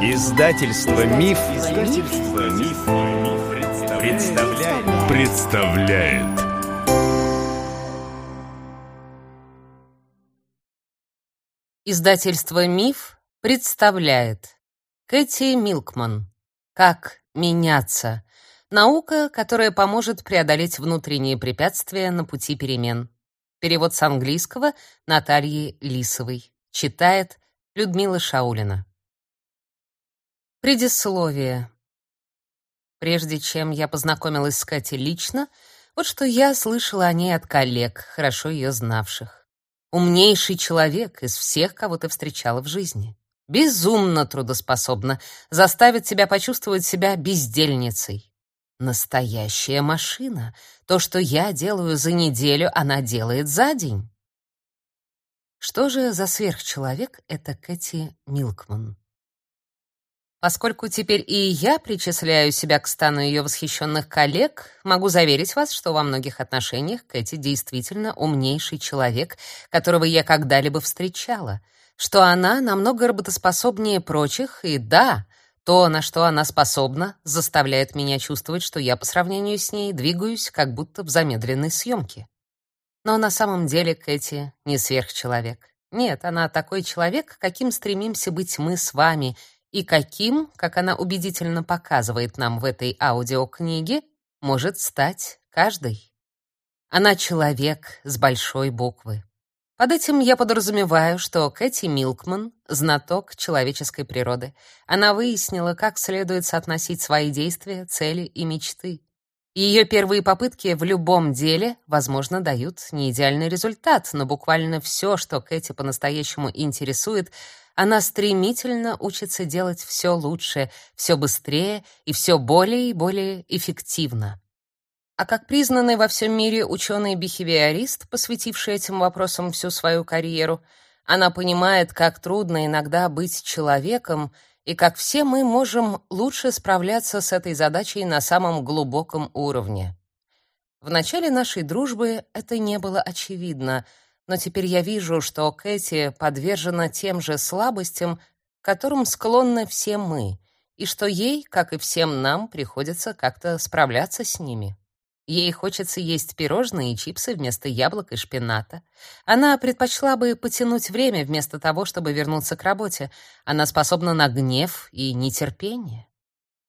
Издательство Миф, Издательство Миф, представляет. представляет. Издательство Миф представляет. Кэти Милкман. Как меняться? Наука, которая поможет преодолеть внутренние препятствия на пути перемен. Перевод с английского Натальи Лисовой. Читает Людмила Шаулина. Предисловие. Прежде чем я познакомилась с Катей лично, вот что я слышала о ней от коллег, хорошо ее знавших. Умнейший человек из всех, кого ты встречала в жизни. Безумно трудоспособна, заставит тебя почувствовать себя бездельницей. Настоящая машина. То, что я делаю за неделю, она делает за день. Что же за сверхчеловек это Кэти Милкман? Поскольку теперь и я причисляю себя к стану ее восхищенных коллег, могу заверить вас, что во многих отношениях Кэти действительно умнейший человек, которого я когда-либо встречала, что она намного работоспособнее прочих, и да, то, на что она способна, заставляет меня чувствовать, что я по сравнению с ней двигаюсь как будто в замедленной съемке. Но на самом деле Кэти не сверхчеловек. Нет, она такой человек, каким стремимся быть мы с вами — и каким, как она убедительно показывает нам в этой аудиокниге, может стать каждый. Она человек с большой буквы. Под этим я подразумеваю, что Кэти Милкман — знаток человеческой природы. Она выяснила, как следует соотносить свои действия, цели и мечты. Ее первые попытки в любом деле, возможно, дают не идеальный результат, но буквально все, что Кэти по-настоящему интересует, она стремительно учится делать все лучше, все быстрее и все более и более эффективно. А как признанный во всем мире ученый-бихевиорист, посвятивший этим вопросам всю свою карьеру, она понимает, как трудно иногда быть человеком и как все мы можем лучше справляться с этой задачей на самом глубоком уровне. В начале нашей дружбы это не было очевидно — но теперь я вижу, что Кэти подвержена тем же слабостям, которым склонны все мы, и что ей, как и всем нам, приходится как-то справляться с ними. Ей хочется есть пирожные и чипсы вместо яблок и шпината. Она предпочла бы потянуть время вместо того, чтобы вернуться к работе. Она способна на гнев и нетерпение.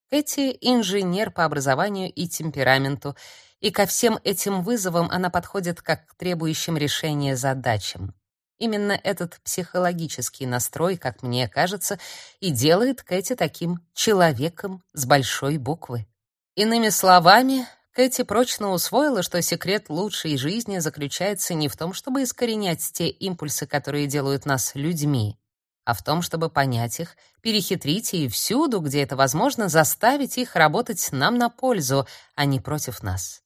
Кэти — инженер по образованию и темпераменту, и ко всем этим вызовам она подходит как к требующим решения задачам. Именно этот психологический настрой, как мне кажется, и делает Кэти таким человеком с большой буквы. Иными словами, Кэти прочно усвоила, что секрет лучшей жизни заключается не в том, чтобы искоренять те импульсы, которые делают нас людьми, а в том, чтобы понять их, перехитрить и всюду, где это возможно, заставить их работать нам на пользу, а не против нас.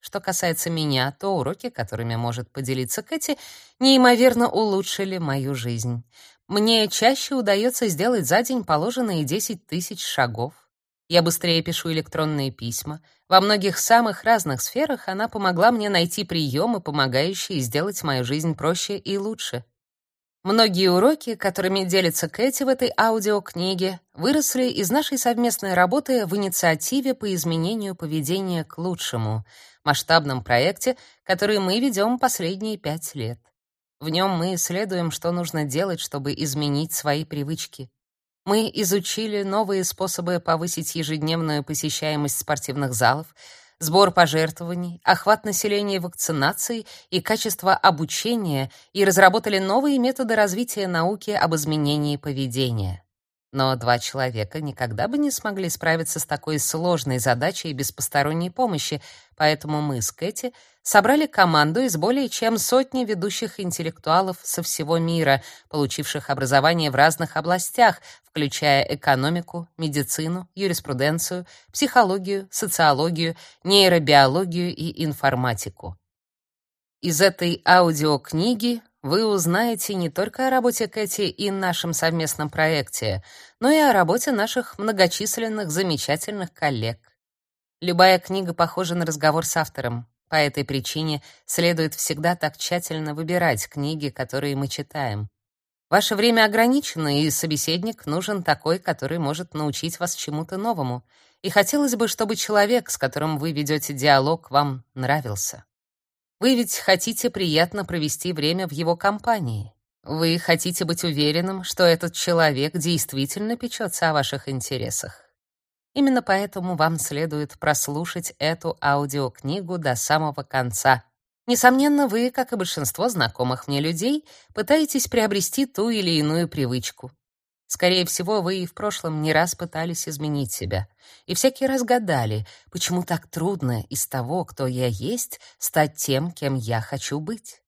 Что касается меня, то уроки, которыми может поделиться Кэти, неимоверно улучшили мою жизнь. Мне чаще удается сделать за день положенные 10 тысяч шагов. Я быстрее пишу электронные письма. Во многих самых разных сферах она помогла мне найти приемы, помогающие сделать мою жизнь проще и лучше. Многие уроки, которыми делится Кэти в этой аудиокниге, выросли из нашей совместной работы в инициативе по изменению поведения к лучшему, масштабном проекте, который мы ведем последние пять лет. В нем мы исследуем, что нужно делать, чтобы изменить свои привычки. Мы изучили новые способы повысить ежедневную посещаемость спортивных залов, сбор пожертвований, охват населения вакцинацией и качество обучения и разработали новые методы развития науки об изменении поведения. Но два человека никогда бы не смогли справиться с такой сложной задачей без посторонней помощи, поэтому мы с Кэти собрали команду из более чем сотни ведущих интеллектуалов со всего мира, получивших образование в разных областях, включая экономику, медицину, юриспруденцию, психологию, социологию, нейробиологию и информатику. Из этой аудиокниги вы узнаете не только о работе Кэти и нашем совместном проекте, но и о работе наших многочисленных замечательных коллег. Любая книга похожа на разговор с автором. По этой причине следует всегда так тщательно выбирать книги, которые мы читаем. Ваше время ограничено, и собеседник нужен такой, который может научить вас чему-то новому. И хотелось бы, чтобы человек, с которым вы ведете диалог, вам нравился. Вы ведь хотите приятно провести время в его компании. Вы хотите быть уверенным, что этот человек действительно печется о ваших интересах. Именно поэтому вам следует прослушать эту аудиокнигу до самого конца, Несомненно, вы, как и большинство знакомых мне людей, пытаетесь приобрести ту или иную привычку. Скорее всего, вы и в прошлом не раз пытались изменить себя, и всякий раз гадали, почему так трудно из того, кто я есть, стать тем, кем я хочу быть.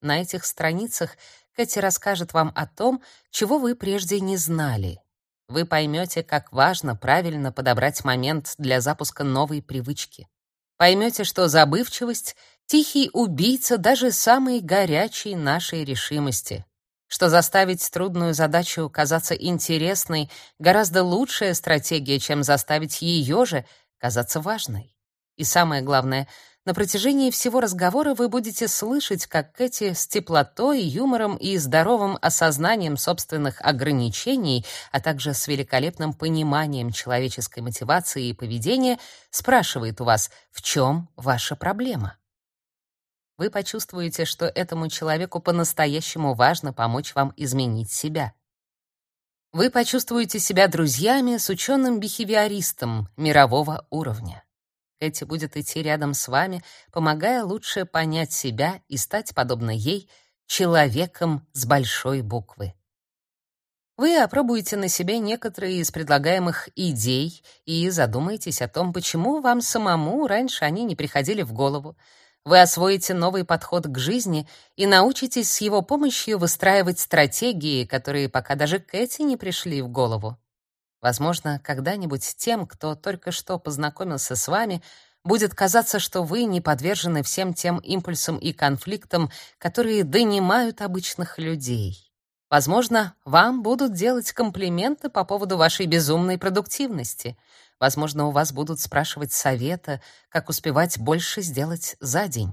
На этих страницах Кэти расскажет вам о том, чего вы прежде не знали. Вы поймете, как важно правильно подобрать момент для запуска новой привычки. Поймете, что забывчивость тихий убийца даже самой горячей нашей решимости, что заставить трудную задачу казаться интересной гораздо лучшая стратегия, чем заставить ее же казаться важной. И самое главное, на протяжении всего разговора вы будете слышать, как Кэти с теплотой, юмором и здоровым осознанием собственных ограничений, а также с великолепным пониманием человеческой мотивации и поведения спрашивает у вас, в чем ваша проблема вы почувствуете, что этому человеку по-настоящему важно помочь вам изменить себя. Вы почувствуете себя друзьями с ученым-бихевиористом мирового уровня. Кэти будет идти рядом с вами, помогая лучше понять себя и стать, подобно ей, человеком с большой буквы. Вы опробуете на себе некоторые из предлагаемых идей и задумаетесь о том, почему вам самому раньше они не приходили в голову, вы освоите новый подход к жизни и научитесь с его помощью выстраивать стратегии, которые пока даже Кэти не пришли в голову. Возможно, когда-нибудь тем, кто только что познакомился с вами, будет казаться, что вы не подвержены всем тем импульсам и конфликтам, которые донимают обычных людей. Возможно, вам будут делать комплименты по поводу вашей безумной продуктивности — Возможно, у вас будут спрашивать совета, как успевать больше сделать за день.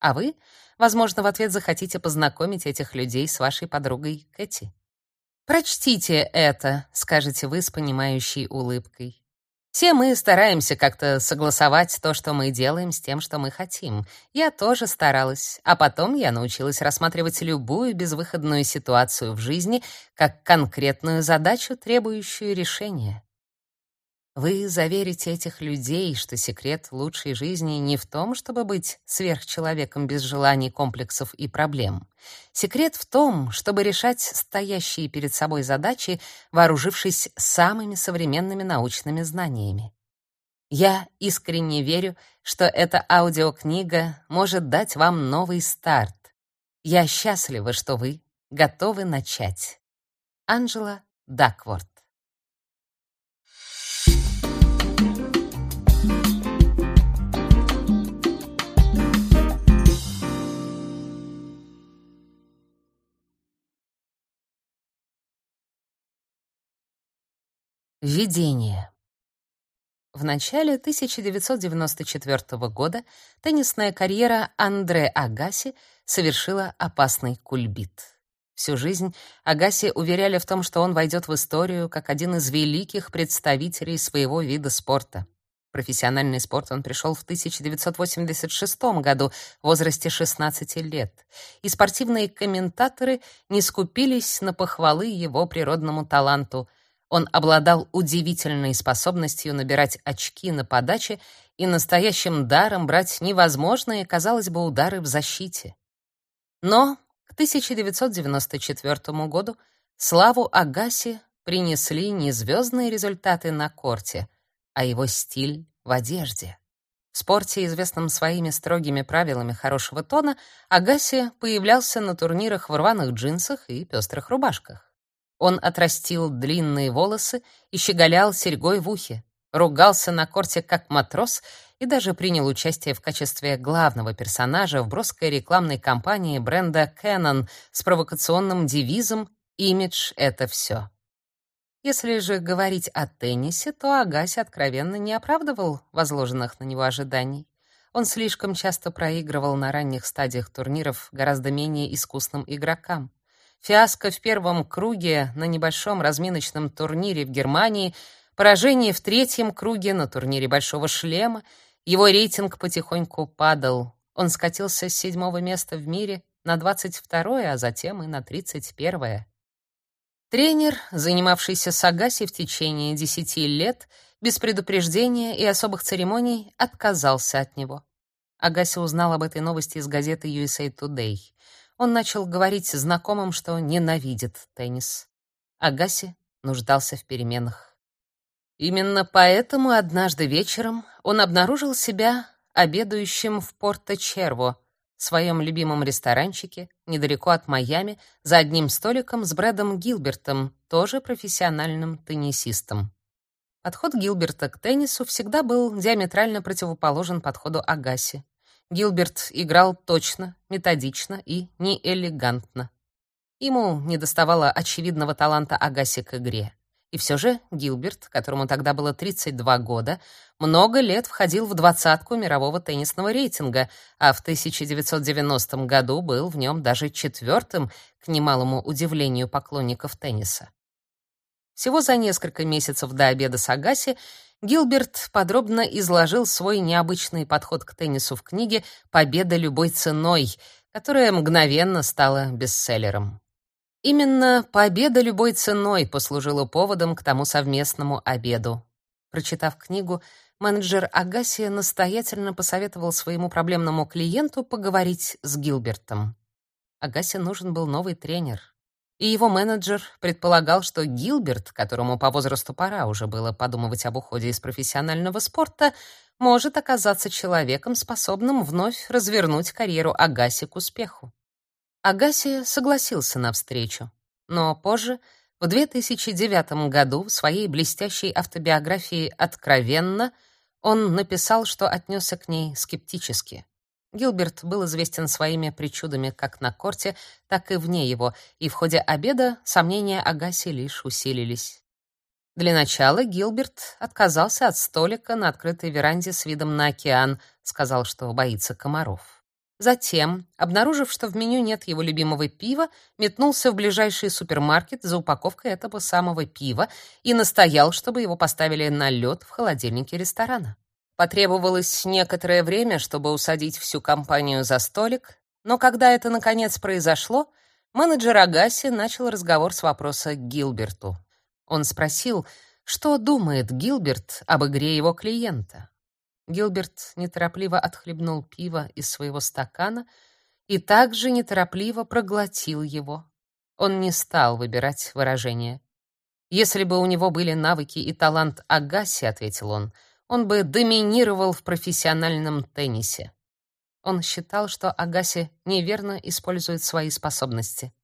А вы, возможно, в ответ захотите познакомить этих людей с вашей подругой Кэти. «Прочтите это», — скажете вы с понимающей улыбкой. Все мы стараемся как-то согласовать то, что мы делаем, с тем, что мы хотим. Я тоже старалась, а потом я научилась рассматривать любую безвыходную ситуацию в жизни как конкретную задачу, требующую решения. Вы заверите этих людей, что секрет лучшей жизни не в том, чтобы быть сверхчеловеком без желаний, комплексов и проблем. Секрет в том, чтобы решать стоящие перед собой задачи, вооружившись самыми современными научными знаниями. Я искренне верю, что эта аудиокнига может дать вам новый старт. Я счастлива, что вы готовы начать. Анжела Дакворт Введение. В начале 1994 года теннисная карьера Андре Агаси совершила опасный кульбит. Всю жизнь Агаси уверяли в том, что он войдет в историю как один из великих представителей своего вида спорта. Профессиональный спорт он пришел в 1986 году в возрасте 16 лет, и спортивные комментаторы не скупились на похвалы его природному таланту — он обладал удивительной способностью набирать очки на подаче и настоящим даром брать невозможные, казалось бы, удары в защите. Но к 1994 году славу Агаси принесли не звездные результаты на корте, а его стиль в одежде. В спорте, известном своими строгими правилами хорошего тона, Агаси появлялся на турнирах в рваных джинсах и пестрых рубашках. Он отрастил длинные волосы и щеголял серьгой в ухе, ругался на корте как матрос и даже принял участие в качестве главного персонажа в броской рекламной кампании бренда Canon с провокационным девизом «Имидж — это все». Если же говорить о теннисе, то Агаси откровенно не оправдывал возложенных на него ожиданий. Он слишком часто проигрывал на ранних стадиях турниров гораздо менее искусным игрокам. Фиаско в первом круге на небольшом разминочном турнире в Германии, поражение в третьем круге на турнире Большого шлема, его рейтинг потихоньку падал. Он скатился с седьмого места в мире на 22-е, а затем и на 31-е. Тренер, занимавшийся Сагаси в течение 10 лет, без предупреждения и особых церемоний отказался от него. Агаси узнал об этой новости из газеты USA Today. Он начал говорить знакомым, что ненавидит теннис. Агаси нуждался в переменах. Именно поэтому однажды вечером он обнаружил себя обедающим в Порто-Черво, своем любимом ресторанчике, недалеко от Майами, за одним столиком с Брэдом Гилбертом, тоже профессиональным теннисистом. Подход Гилберта к теннису всегда был диаметрально противоположен подходу Агаси. Гилберт играл точно, методично и неэлегантно. Ему недоставало очевидного таланта Агаси к игре. И все же Гилберт, которому тогда было 32 года, много лет входил в двадцатку мирового теннисного рейтинга, а в 1990 году был в нем даже четвертым, к немалому удивлению поклонников тенниса. Всего за несколько месяцев до обеда с Агаси Гилберт подробно изложил свой необычный подход к теннису в книге «Победа любой ценой», которая мгновенно стала бестселлером. Именно победа любой ценой послужила поводом к тому совместному обеду. Прочитав книгу, менеджер Агаси настоятельно посоветовал своему проблемному клиенту поговорить с Гилбертом. Агаси нужен был новый тренер и его менеджер предполагал, что Гилберт, которому по возрасту пора уже было подумывать об уходе из профессионального спорта, может оказаться человеком, способным вновь развернуть карьеру Агаси к успеху. Агаси согласился на встречу, но позже, в 2009 году, в своей блестящей автобиографии «Откровенно» он написал, что отнесся к ней скептически. Гилберт был известен своими причудами как на корте, так и вне его, и в ходе обеда сомнения о Гасе лишь усилились. Для начала Гилберт отказался от столика на открытой веранде с видом на океан, сказал, что боится комаров. Затем, обнаружив, что в меню нет его любимого пива, метнулся в ближайший супермаркет за упаковкой этого самого пива и настоял, чтобы его поставили на лед в холодильнике ресторана. Потребовалось некоторое время, чтобы усадить всю компанию за столик, но когда это наконец произошло, менеджер Агаси начал разговор с вопроса к Гилберту. Он спросил, что думает Гилберт об игре его клиента. Гилберт неторопливо отхлебнул пиво из своего стакана и также неторопливо проглотил его. Он не стал выбирать выражение. Если бы у него были навыки и талант Агаси, ответил он, — он бы доминировал в профессиональном теннисе. Он считал, что Агаси неверно использует свои способности.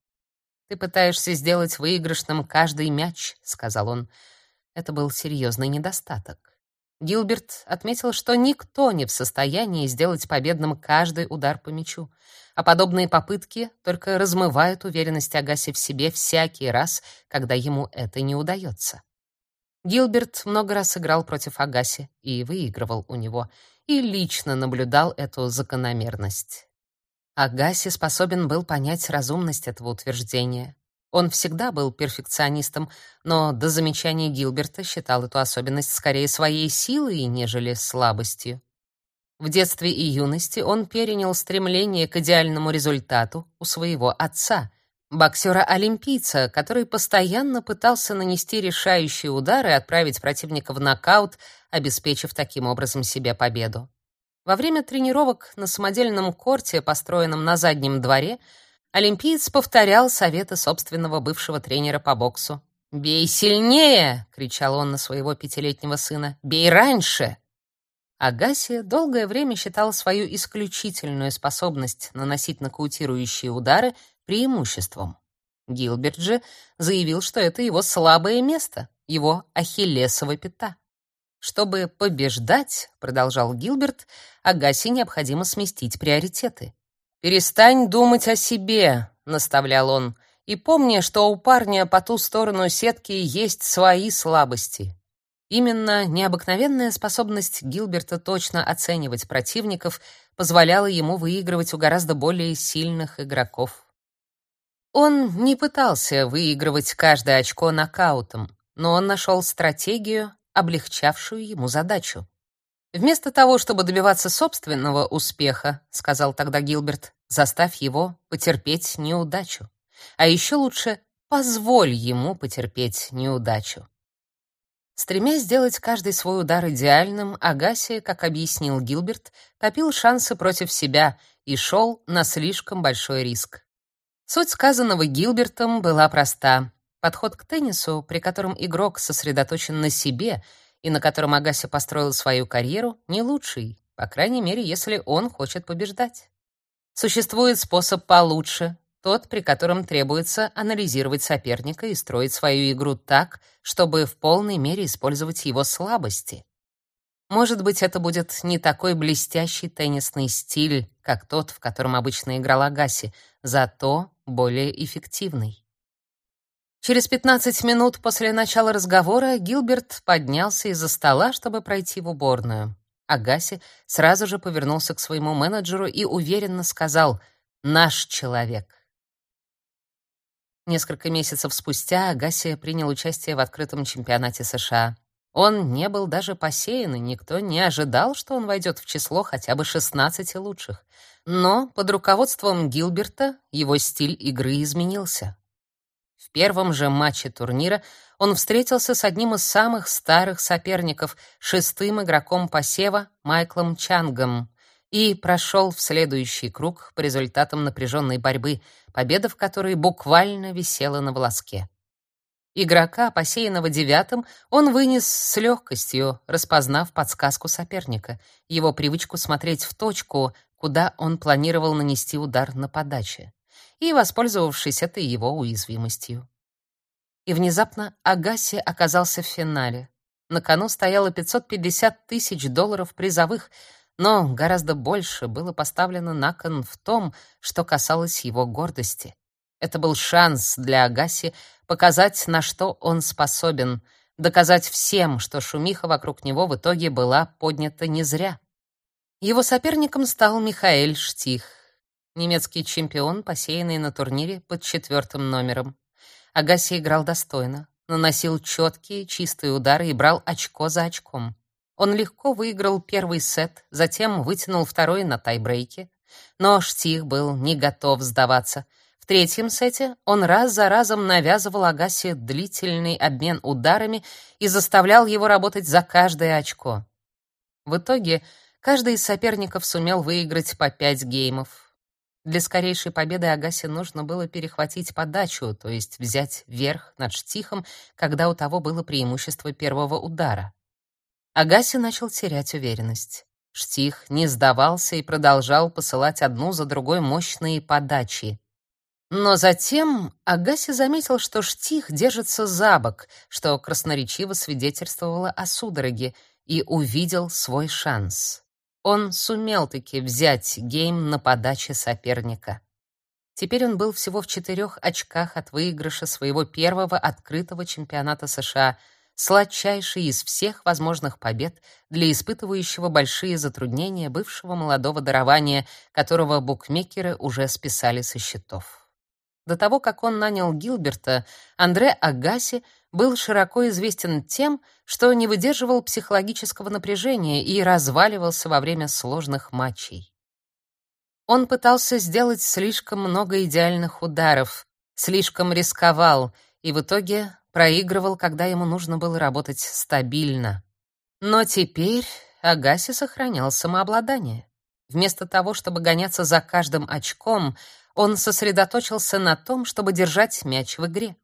«Ты пытаешься сделать выигрышным каждый мяч», — сказал он. Это был серьезный недостаток. Гилберт отметил, что никто не в состоянии сделать победным каждый удар по мячу, а подобные попытки только размывают уверенность Агаси в себе всякий раз, когда ему это не удается. Гилберт много раз играл против Агаси и выигрывал у него, и лично наблюдал эту закономерность. Агаси способен был понять разумность этого утверждения. Он всегда был перфекционистом, но до замечания Гилберта считал эту особенность скорее своей силой, нежели слабостью. В детстве и юности он перенял стремление к идеальному результату у своего отца, боксера-олимпийца, который постоянно пытался нанести решающие удары и отправить противника в нокаут, обеспечив таким образом себе победу. Во время тренировок на самодельном корте, построенном на заднем дворе, олимпиец повторял советы собственного бывшего тренера по боксу. «Бей сильнее!» — кричал он на своего пятилетнего сына. «Бей раньше!» Агаси долгое время считал свою исключительную способность наносить нокаутирующие удары преимуществом. Гилберт же заявил, что это его слабое место, его ахиллесова пята. Чтобы побеждать, продолжал Гилберт, Агаси необходимо сместить приоритеты. Перестань думать о себе, наставлял он. И помни, что у парня по ту сторону сетки есть свои слабости. Именно необыкновенная способность Гилберта точно оценивать противников позволяла ему выигрывать у гораздо более сильных игроков. Он не пытался выигрывать каждое очко нокаутом, но он нашел стратегию, облегчавшую ему задачу. Вместо того, чтобы добиваться собственного успеха, сказал тогда Гилберт, заставь его потерпеть неудачу. А еще лучше позволь ему потерпеть неудачу. Стремясь сделать каждый свой удар идеальным, Агаси, как объяснил Гилберт, копил шансы против себя и шел на слишком большой риск. Суть сказанного Гилбертом была проста. Подход к теннису, при котором игрок сосредоточен на себе и на котором Агаси построил свою карьеру, не лучший, по крайней мере, если он хочет побеждать. Существует способ получше, тот, при котором требуется анализировать соперника и строить свою игру так, чтобы в полной мере использовать его слабости. Может быть, это будет не такой блестящий теннисный стиль, как тот, в котором обычно играл Агаси, зато более эффективный. Через 15 минут после начала разговора Гилберт поднялся из-за стола, чтобы пройти в уборную. Агаси сразу же повернулся к своему менеджеру и уверенно сказал «Наш человек». Несколько месяцев спустя Агаси принял участие в открытом чемпионате США. Он не был даже посеян, и никто не ожидал, что он войдет в число хотя бы 16 лучших. Но под руководством Гилберта его стиль игры изменился. В первом же матче турнира он встретился с одним из самых старых соперников, шестым игроком посева Майклом Чангом, и прошел в следующий круг по результатам напряженной борьбы, победа в которой буквально висела на волоске. Игрока, посеянного девятым, он вынес с легкостью, распознав подсказку соперника, его привычку смотреть в точку, куда он планировал нанести удар на подаче и воспользовавшись этой его уязвимостью. И внезапно Агаси оказался в финале. На кону стояло 550 тысяч долларов призовых, но гораздо больше было поставлено на кон в том, что касалось его гордости. Это был шанс для Агаси показать, на что он способен, доказать всем, что шумиха вокруг него в итоге была поднята не зря. Его соперником стал Михаэль Штих, немецкий чемпион, посеянный на турнире под четвертым номером. Агаси играл достойно, наносил четкие, чистые удары и брал очко за очком. Он легко выиграл первый сет, затем вытянул второй на тайбрейке, но Штих был не готов сдаваться. Третьем сете он раз за разом навязывал Агаси длительный обмен ударами и заставлял его работать за каждое очко. В итоге каждый из соперников сумел выиграть по пять геймов. Для скорейшей победы Агасе нужно было перехватить подачу, то есть взять верх над Штихом, когда у того было преимущество первого удара. Агаси начал терять уверенность. Штих не сдавался и продолжал посылать одну за другой мощные подачи. Но затем Агаси заметил, что Штих держится за бок, что красноречиво свидетельствовало о судороге, и увидел свой шанс. Он сумел таки взять гейм на подаче соперника. Теперь он был всего в четырех очках от выигрыша своего первого открытого чемпионата США, сладчайший из всех возможных побед для испытывающего большие затруднения бывшего молодого дарования, которого букмекеры уже списали со счетов. До того, как он нанял Гилберта, Андре Агаси был широко известен тем, что не выдерживал психологического напряжения и разваливался во время сложных матчей. Он пытался сделать слишком много идеальных ударов, слишком рисковал и в итоге проигрывал, когда ему нужно было работать стабильно. Но теперь Агаси сохранял самообладание. Вместо того, чтобы гоняться за каждым очком, он сосредоточился на том, чтобы держать мяч в игре.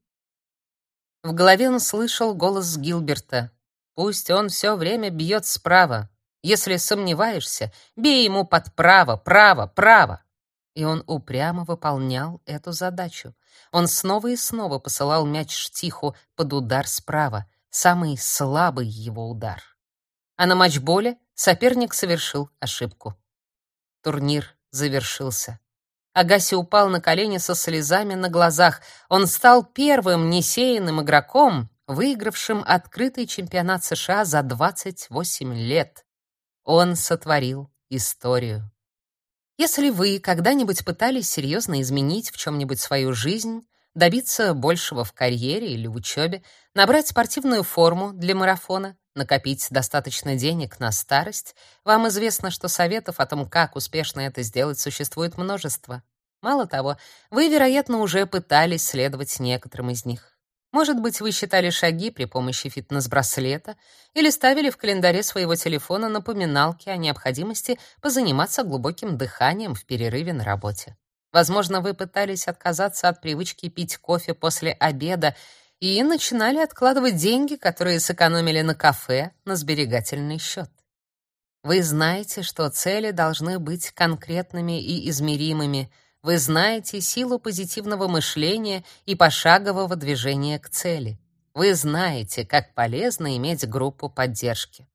В голове он слышал голос Гилберта. Пусть он все время бьет справа. Если сомневаешься, бей ему под право, право, право. И он упрямо выполнял эту задачу. Он снова и снова посылал мяч Штиху под удар справа, самый слабый его удар. А на матчболе соперник совершил ошибку. Турнир завершился. Агаси упал на колени со слезами на глазах. Он стал первым несеянным игроком, выигравшим открытый чемпионат США за 28 лет. Он сотворил историю. Если вы когда-нибудь пытались серьезно изменить в чем-нибудь свою жизнь, добиться большего в карьере или учебе, набрать спортивную форму для марафона, накопить достаточно денег на старость, вам известно, что советов о том, как успешно это сделать, существует множество. Мало того, вы, вероятно, уже пытались следовать некоторым из них. Может быть, вы считали шаги при помощи фитнес-браслета или ставили в календаре своего телефона напоминалки о необходимости позаниматься глубоким дыханием в перерыве на работе. Возможно, вы пытались отказаться от привычки пить кофе после обеда и начинали откладывать деньги, которые сэкономили на кафе, на сберегательный счет. Вы знаете, что цели должны быть конкретными и измеримыми. Вы знаете силу позитивного мышления и пошагового движения к цели. Вы знаете, как полезно иметь группу поддержки.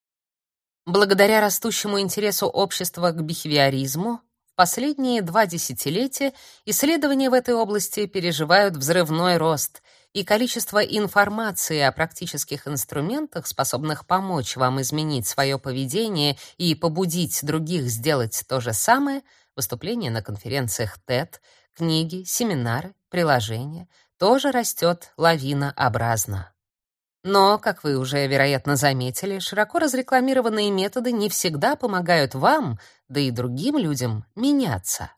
Благодаря растущему интересу общества к бихевиоризму, в последние два десятилетия исследования в этой области переживают взрывной рост — и количество информации о практических инструментах, способных помочь вам изменить свое поведение и побудить других сделать то же самое, выступления на конференциях TED, книги, семинары, приложения, тоже растет лавинообразно. Но, как вы уже, вероятно, заметили, широко разрекламированные методы не всегда помогают вам, да и другим людям, меняться.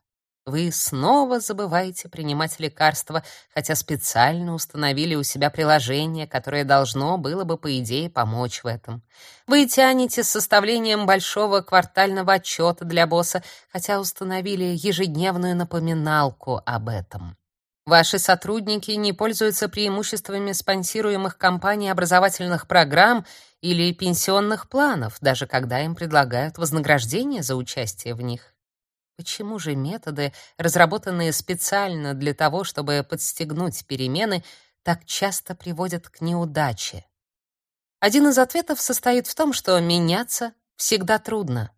Вы снова забываете принимать лекарства, хотя специально установили у себя приложение, которое должно было бы, по идее, помочь в этом. Вы тянете с составлением большого квартального отчета для босса, хотя установили ежедневную напоминалку об этом. Ваши сотрудники не пользуются преимуществами спонсируемых компаний образовательных программ или пенсионных планов, даже когда им предлагают вознаграждение за участие в них. Почему же методы, разработанные специально для того, чтобы подстегнуть перемены, так часто приводят к неудаче? Один из ответов состоит в том, что меняться всегда трудно.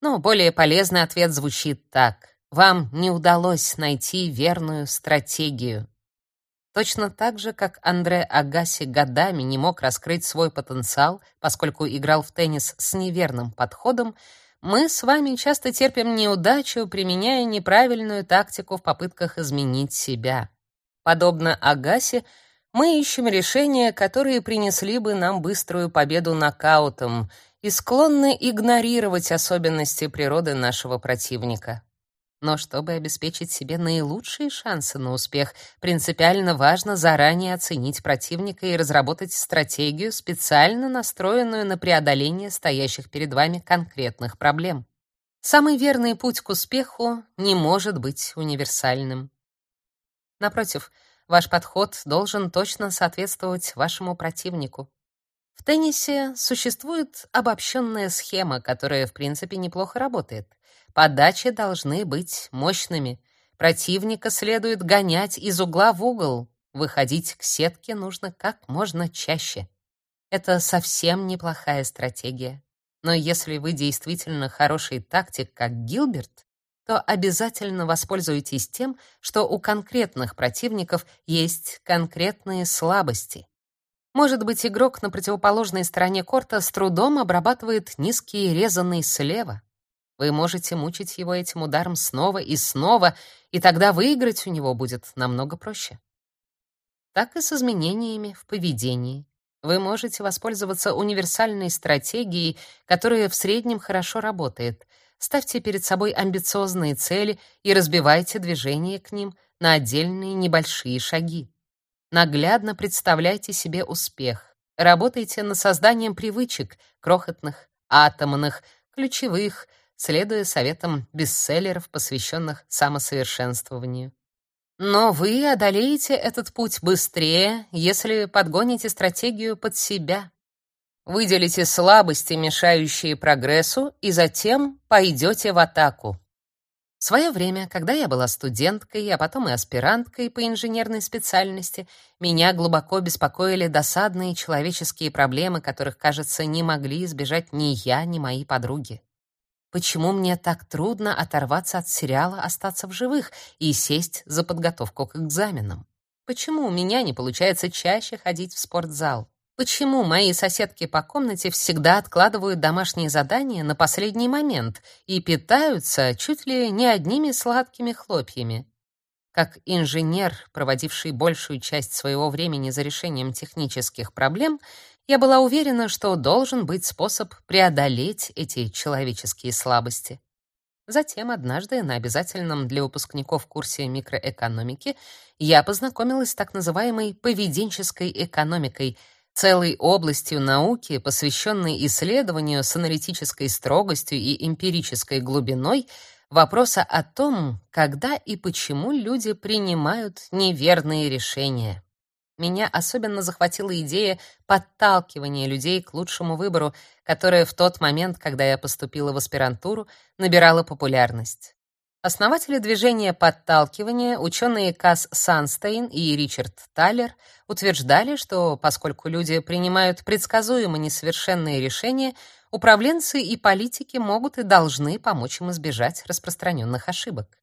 Но более полезный ответ звучит так: вам не удалось найти верную стратегию. Точно так же, как Андре Агаси годами не мог раскрыть свой потенциал, поскольку играл в теннис с неверным подходом, мы с вами часто терпим неудачу, применяя неправильную тактику в попытках изменить себя. Подобно Агасе, мы ищем решения, которые принесли бы нам быструю победу нокаутом, и склонны игнорировать особенности природы нашего противника. Но чтобы обеспечить себе наилучшие шансы на успех, принципиально важно заранее оценить противника и разработать стратегию, специально настроенную на преодоление стоящих перед вами конкретных проблем. Самый верный путь к успеху не может быть универсальным. Напротив, ваш подход должен точно соответствовать вашему противнику. В теннисе существует обобщенная схема, которая в принципе неплохо работает. Подачи должны быть мощными. Противника следует гонять из угла в угол. Выходить к сетке нужно как можно чаще. Это совсем неплохая стратегия. Но если вы действительно хороший тактик, как Гилберт, то обязательно воспользуйтесь тем, что у конкретных противников есть конкретные слабости. Может быть, игрок на противоположной стороне корта с трудом обрабатывает низкий резанный слева. Вы можете мучить его этим ударом снова и снова, и тогда выиграть у него будет намного проще. Так и с изменениями в поведении. Вы можете воспользоваться универсальной стратегией, которая в среднем хорошо работает. Ставьте перед собой амбициозные цели и разбивайте движение к ним на отдельные небольшие шаги. Наглядно представляйте себе успех. Работайте над созданием привычек, крохотных, атомных, ключевых, следуя советам бестселлеров, посвященных самосовершенствованию. Но вы одолеете этот путь быстрее, если подгоните стратегию под себя. Выделите слабости, мешающие прогрессу, и затем пойдете в атаку. В свое время, когда я была студенткой, а потом и аспиранткой по инженерной специальности, меня глубоко беспокоили досадные человеческие проблемы, которых, кажется, не могли избежать ни я, ни мои подруги. Почему мне так трудно оторваться от сериала «Остаться в живых» и сесть за подготовку к экзаменам? Почему у меня не получается чаще ходить в спортзал? Почему мои соседки по комнате всегда откладывают домашние задания на последний момент и питаются чуть ли не одними сладкими хлопьями? Как инженер, проводивший большую часть своего времени за решением технических проблем, я была уверена, что должен быть способ преодолеть эти человеческие слабости. Затем однажды на обязательном для выпускников курсе микроэкономики я познакомилась с так называемой поведенческой экономикой — целой областью науки, посвященной исследованию с аналитической строгостью и эмпирической глубиной вопроса о том, когда и почему люди принимают неверные решения. Меня особенно захватила идея подталкивания людей к лучшему выбору, которая в тот момент, когда я поступила в аспирантуру, набирала популярность. Основатели движения подталкивания, ученые Касс Санстейн и Ричард Таллер, утверждали, что поскольку люди принимают предсказуемо несовершенные решения, управленцы и политики могут и должны помочь им избежать распространенных ошибок.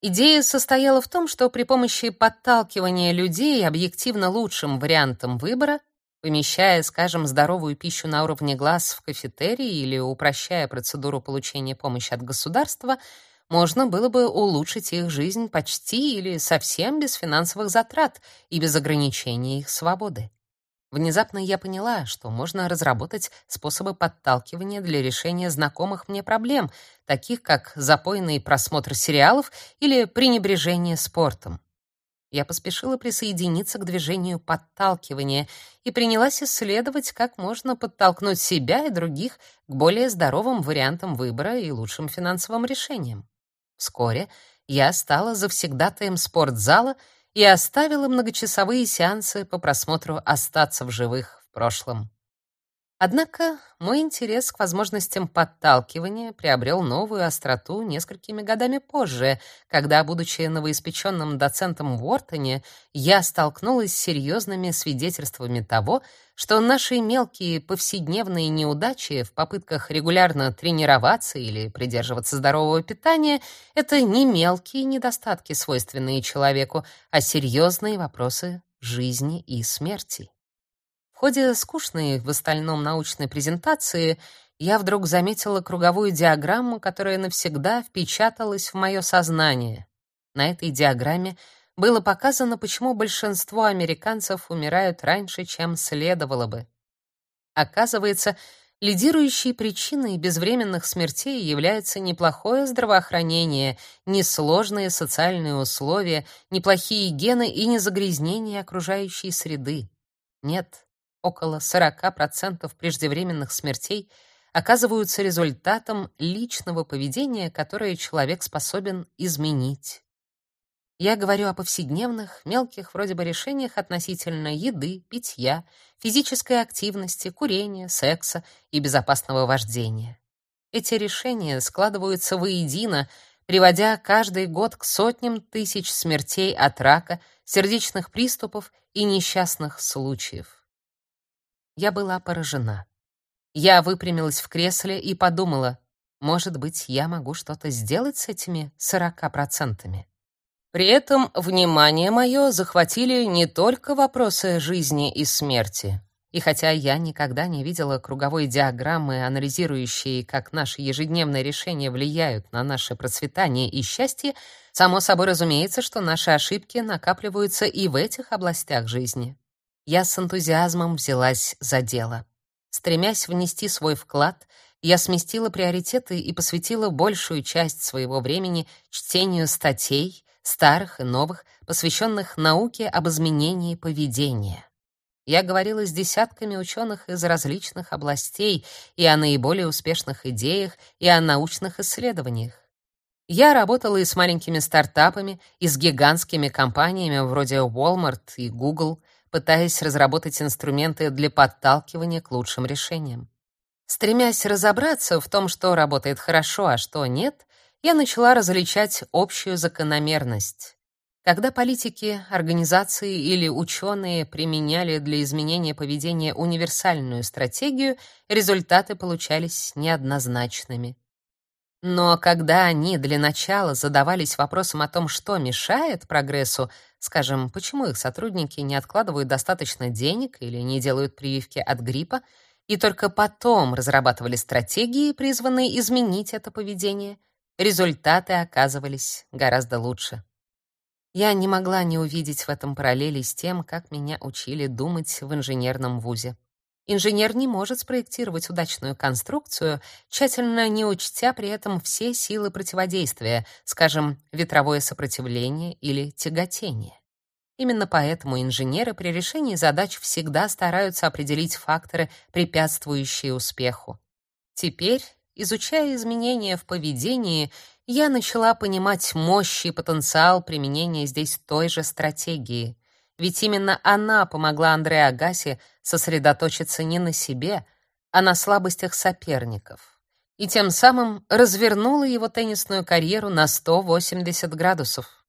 Идея состояла в том, что при помощи подталкивания людей объективно лучшим вариантом выбора, помещая, скажем, здоровую пищу на уровне глаз в кафетерии или упрощая процедуру получения помощи от государства, можно было бы улучшить их жизнь почти или совсем без финансовых затрат и без ограничения их свободы. Внезапно я поняла, что можно разработать способы подталкивания для решения знакомых мне проблем, таких как запойный просмотр сериалов или пренебрежение спортом. Я поспешила присоединиться к движению подталкивания и принялась исследовать, как можно подтолкнуть себя и других к более здоровым вариантам выбора и лучшим финансовым решениям. Вскоре я стала завсегдатаем спортзала и оставила многочасовые сеансы по просмотру «Остаться в живых» в прошлом. Однако мой интерес к возможностям подталкивания приобрел новую остроту несколькими годами позже, когда, будучи новоиспеченным доцентом в Уортоне, я столкнулась с серьезными свидетельствами того, что наши мелкие повседневные неудачи в попытках регулярно тренироваться или придерживаться здорового питания — это не мелкие недостатки, свойственные человеку, а серьезные вопросы жизни и смерти. В ходе скучной в остальном научной презентации я вдруг заметила круговую диаграмму, которая навсегда впечаталась в мое сознание. На этой диаграмме было показано, почему большинство американцев умирают раньше, чем следовало бы. Оказывается, лидирующей причиной безвременных смертей является неплохое здравоохранение, несложные социальные условия, неплохие гены и не загрязнение окружающей среды. Нет, около 40% преждевременных смертей оказываются результатом личного поведения, которое человек способен изменить. Я говорю о повседневных, мелких вроде бы решениях относительно еды, питья, физической активности, курения, секса и безопасного вождения. Эти решения складываются воедино, приводя каждый год к сотням тысяч смертей от рака, сердечных приступов и несчастных случаев. Я была поражена. Я выпрямилась в кресле и подумала, может быть, я могу что-то сделать с этими сорока процентами. При этом внимание мое захватили не только вопросы жизни и смерти. И хотя я никогда не видела круговой диаграммы, анализирующей, как наши ежедневные решения влияют на наше процветание и счастье, само собой разумеется, что наши ошибки накапливаются и в этих областях жизни я с энтузиазмом взялась за дело. Стремясь внести свой вклад, я сместила приоритеты и посвятила большую часть своего времени чтению статей, старых и новых, посвященных науке об изменении поведения. Я говорила с десятками ученых из различных областей и о наиболее успешных идеях, и о научных исследованиях. Я работала и с маленькими стартапами, и с гигантскими компаниями вроде Walmart и Google, пытаясь разработать инструменты для подталкивания к лучшим решениям. Стремясь разобраться в том, что работает хорошо, а что нет, я начала различать общую закономерность. Когда политики, организации или ученые применяли для изменения поведения универсальную стратегию, результаты получались неоднозначными. Но когда они для начала задавались вопросом о том, что мешает прогрессу, скажем, почему их сотрудники не откладывают достаточно денег или не делают прививки от гриппа, и только потом разрабатывали стратегии, призванные изменить это поведение, результаты оказывались гораздо лучше. Я не могла не увидеть в этом параллели с тем, как меня учили думать в инженерном вузе. Инженер не может спроектировать удачную конструкцию, тщательно не учтя при этом все силы противодействия, скажем, ветровое сопротивление или тяготение. Именно поэтому инженеры при решении задач всегда стараются определить факторы, препятствующие успеху. Теперь, изучая изменения в поведении, я начала понимать мощь и потенциал применения здесь той же стратегии. Ведь именно она помогла Андре Агаси сосредоточиться не на себе, а на слабостях соперников. И тем самым развернула его теннисную карьеру на 180 градусов.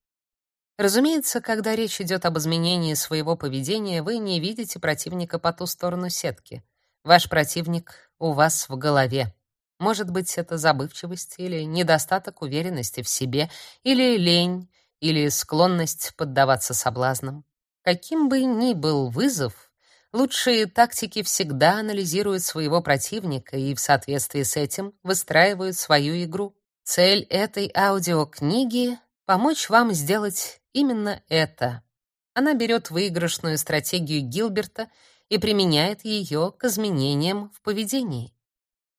Разумеется, когда речь идет об изменении своего поведения, вы не видите противника по ту сторону сетки. Ваш противник у вас в голове. Может быть, это забывчивость или недостаток уверенности в себе, или лень, или склонность поддаваться соблазнам. Каким бы ни был вызов, лучшие тактики всегда анализируют своего противника и в соответствии с этим выстраивают свою игру. Цель этой аудиокниги — помочь вам сделать именно это. Она берет выигрышную стратегию Гилберта и применяет ее к изменениям в поведении.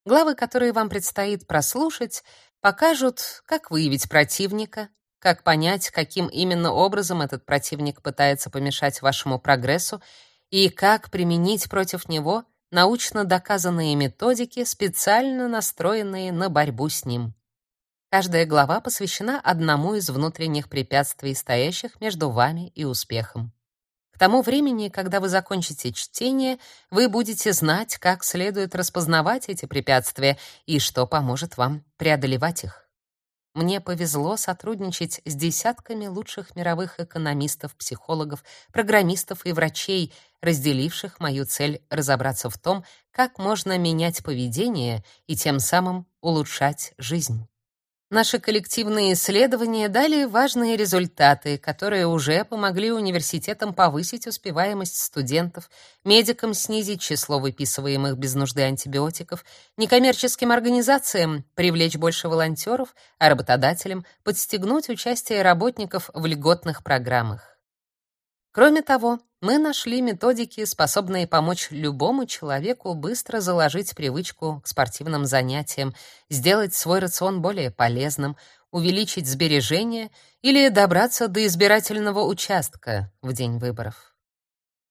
Главы, которые вам предстоит прослушать, покажут, как выявить противника, как понять, каким именно образом этот противник пытается помешать вашему прогрессу, и как применить против него научно доказанные методики, специально настроенные на борьбу с ним. Каждая глава посвящена одному из внутренних препятствий, стоящих между вами и успехом тому времени, когда вы закончите чтение, вы будете знать, как следует распознавать эти препятствия и что поможет вам преодолевать их. Мне повезло сотрудничать с десятками лучших мировых экономистов, психологов, программистов и врачей, разделивших мою цель разобраться в том, как можно менять поведение и тем самым улучшать жизнь. Наши коллективные исследования дали важные результаты, которые уже помогли университетам повысить успеваемость студентов, медикам снизить число выписываемых без нужды антибиотиков, некоммерческим организациям привлечь больше волонтеров, а работодателям подстегнуть участие работников в льготных программах. Кроме того, мы нашли методики, способные помочь любому человеку быстро заложить привычку к спортивным занятиям, сделать свой рацион более полезным, увеличить сбережения или добраться до избирательного участка в день выборов.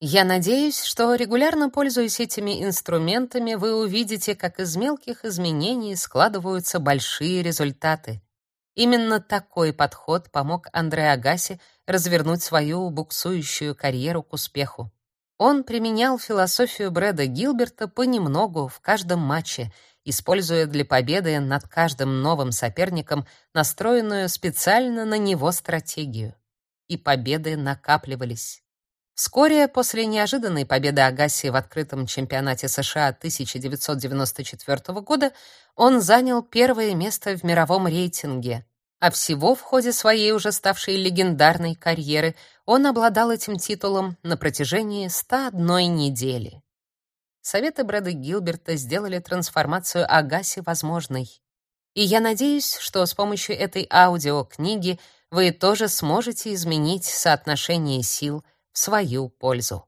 Я надеюсь, что регулярно пользуясь этими инструментами, вы увидите, как из мелких изменений складываются большие результаты. Именно такой подход помог Андре Агаси развернуть свою буксующую карьеру к успеху. Он применял философию Брэда Гилберта понемногу в каждом матче, используя для победы над каждым новым соперником настроенную специально на него стратегию. И победы накапливались. Вскоре после неожиданной победы Агаси в открытом чемпионате США 1994 года он занял первое место в мировом рейтинге, а всего в ходе своей уже ставшей легендарной карьеры он обладал этим титулом на протяжении 101 недели. Советы Брэда Гилберта сделали трансформацию Агаси возможной. И я надеюсь, что с помощью этой аудиокниги вы тоже сможете изменить соотношение сил в свою пользу.